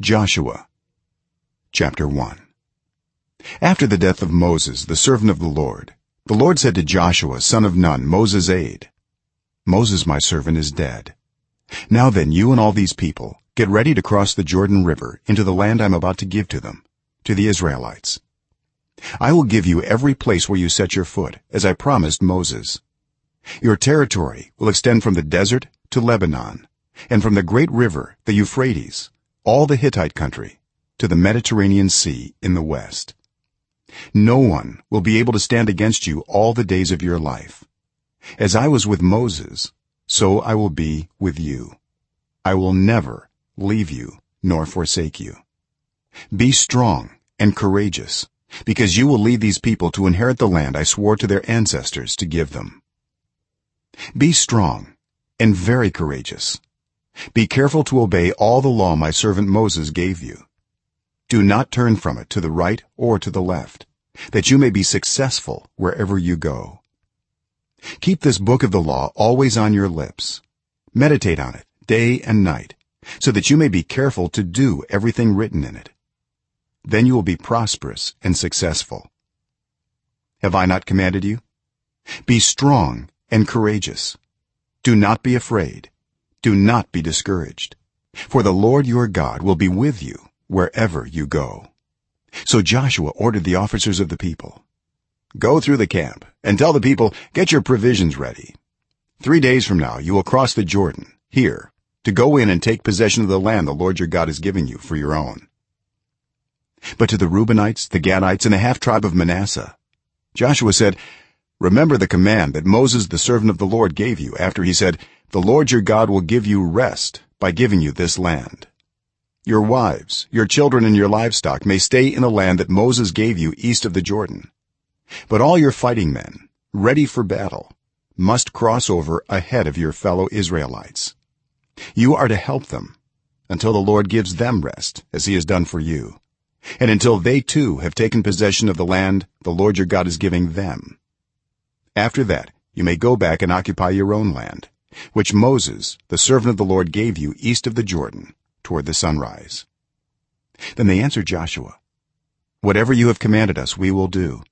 joshua chapter 1 after the death of moses the servant of the lord the lord said to joshua son of nun moses aide moses my servant is dead. Now then you and all these people get ready to cross the jordan river into the land i am about to give to them to the israelites. I will give you every place where you set your foot as i promised moses. Your territory will extend from the desert to lebanon and from the great river the euphrates all the hittite country to the mediterranean sea in the west. No one will be able to stand against you all the days of your life. As i was with moses so i will be with you. I will never leave you nor forsake you. Be strong and courageous because you will lead these people to inherit the land i swore to their ancestors to give them. Be strong and very courageous be careful to obey all the law my servant moses gave you. Do not turn from it to the right or to the left that you may be successful wherever you go. Keep this book of the law always on your lips. Meditate on it day and night so that you may be careful to do everything written in it. Then you will be prosperous and successful. Have i not commanded you? Be strong and courageous. Do not be afraid do not be discouraged for the lord your god will be with you wherever you go. So joshua ordered the officers of the people go through the camp and tell the people get your provisions ready. 3 days from now you will cross the jordan here to go in and take possession of the land the lord your god is giving you for your own but to the reubenites the gadites and the half tribe of manasseh joshua said remember the command that moses the servant of the lord gave you after he said the lord your god will give you rest by giving you this land. Your wives your children and your livestock may stay in the land that moses gave you east of the jordan. But all your fighting men ready for battle must cross over ahead of your fellow israelites. You are to help them until the lord gives them rest as he has done for you. And until they too have taken possession of the land the lord your god is giving them. After that you may go back and occupy your own land which moses the servant of the lord gave you east of the jordan toward the sunrise. Then they answered joshua whatever you have commanded us we will do.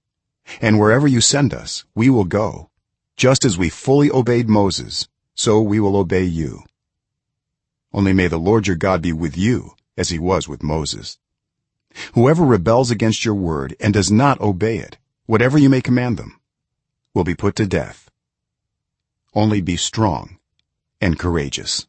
And wherever you send us we will go. Just as we fully obeyed moses so we will obey you. Only may the lord your god be with you as he was with moses. Whoever rebels against your word and does not obey it whatever you may command them will be put to death only be strong and courageous